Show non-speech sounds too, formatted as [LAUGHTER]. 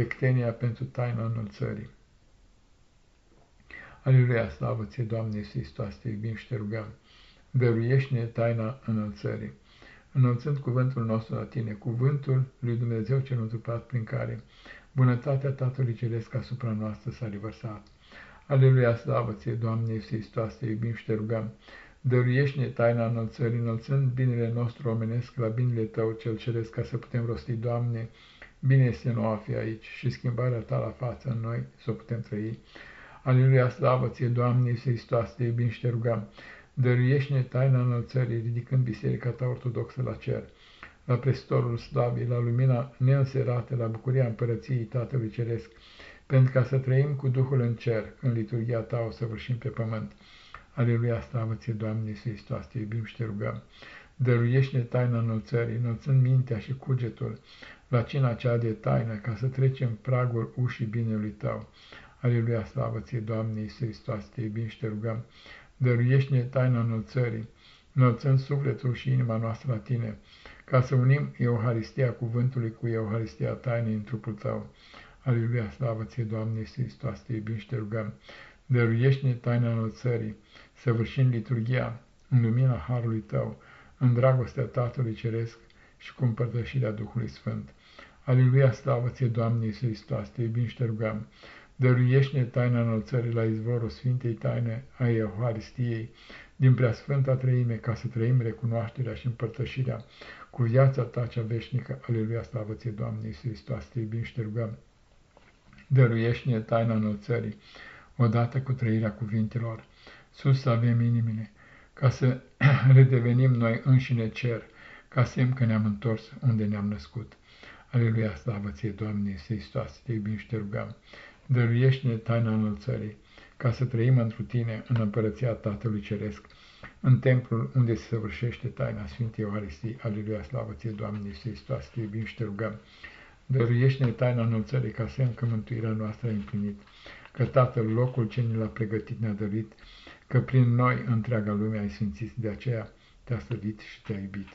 ectenia pentru taina înălțării. Aleluia, slavă ție, Doamne Iisus Hristos, te iubim și te rugăm, dăruiește-ne taina înălțării. Înălțând cuvântul nostru la tine, cuvântul lui Dumnezeu cel întrupat prin care bunătatea Tatălui Ceresc asupra noastră s-a revărsat. Aleluia, slavă ție, Doamne Iisus Hristos, te iubim și te rugăm, dăruiește-ne taina înălțării, înălțând binele nostru omenesc la binele Tău cel Ceresc, ca să putem rosti, Doamne, bine este nouă a fi aici și schimbarea Ta la față în noi, să o putem trăi. Aleluia, slavă ție, Doamne, Iisus Hristos, te iubim și te rugăm. Dăruiește-ne taina înălțării, ridicând biserica ta ortodoxă la cer, la prestolul slavii, la lumina neînserată, la bucuria împărăției Tatălui Ceresc, pentru ca să trăim cu Duhul în cer, în liturgia ta o săvârșim pe pământ. Aleluia, slavă ție, Doamne, Iisus Hristos, te iubim și te rugăm. Dăruiește-ne taina înălțării, înălțând mintea și cugetul la cina cea de taină, ca să trecem pragul ușii binelui tău. Aleluia, slavă ție, Doamne, Iisus Hristos, te iubim și te rugăm. Dăruiește-ne taina înălțării, înălțând sufletul și inima noastră la tine, ca să unim Euharistia cuvântului cu Euharistia tainei în trupul tău. Aleluia, slavă ție, Doamne, Iisus Hristos, te iubim și te rugăm. Dăruiește-ne taina înălțării, săvârșind liturgia în lumina Harului tău, în dragostea Tatălui Ceresc și cu împărtășirea Duhului Sfânt. Aleluia, slavă ție, Doamne Iisus Hristos, te iubim și te rugăm. Dăruiește-ne taina înălțării la izvorul Sfintei Taine a Euharistiei, din preasfânta trăime, ca să trăim recunoașterea și împărtășirea cu viața ta cea veșnică. Aleluia, slavă ție, Doamne Iisus Hristos, te iubim și te rugăm. Dăruiește-ne taina înălțării, odată cu trăirea cuvintelor. Sus să avem inimile, ca să [CLEARS THROAT] redevenim noi înșine cer, ca semn că ne-am întors unde ne-am născut. Aleluia, slavă ție, Doamne Iisus Hristos, te iubim și te rugăm. Dăruiește-ne taina înălțării, ca să trăim întru tine în împărăția Tatălui Ceresc, în templul unde se săvârșește taina Sfintei Euharistii. Aleluia, slavă ție, Doamne Iisus Hristos, te iubim și te rugăm. Dăruiește-ne taina înălțării, ca semn că mântuirea noastră a împlinit, că Tatăl, locul ce ne l-a pregătit, ne-a dăruit, că prin noi întreaga lume ai sfințit, de aceea te-a slăvit și te-a iubit.